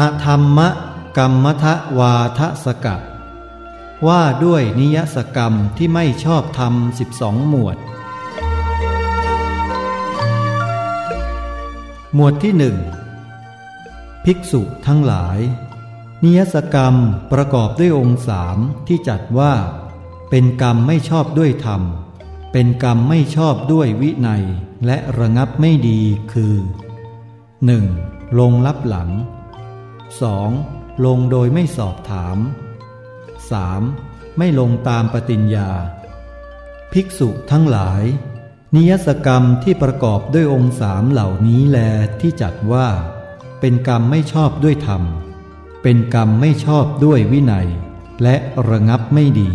อธรรมกรรมทะวาทสกัดว่าด้วยนิยสกรรมที่ไม่ชอบธรรมสิบสองหมวด หมวดที่หนึ่งภิกษุทั้งหลาย นิยสกรรมประกอบด้วยองค์สามที่จัดว่า เป็นกรรมไม่ชอบด้วยธรรม เป็นกรรมไม่ชอบด้วยวินัยและระงับไม่ดีคือ 1. ลงลับหลัง 2. ลงโดยไม่สอบถาม 3. ไม่ลงตามปฏิญญา ภิกษุทั้งหลาย นิยสกรรมที่ประกอบด้วยองค์สามเหล่านี้แลที่จัดว่า เป็นกรรมไม่ชอบด้วยธรรม เป็นกรรมไม่ชอบด้วยวินัย และระงับไม่ดี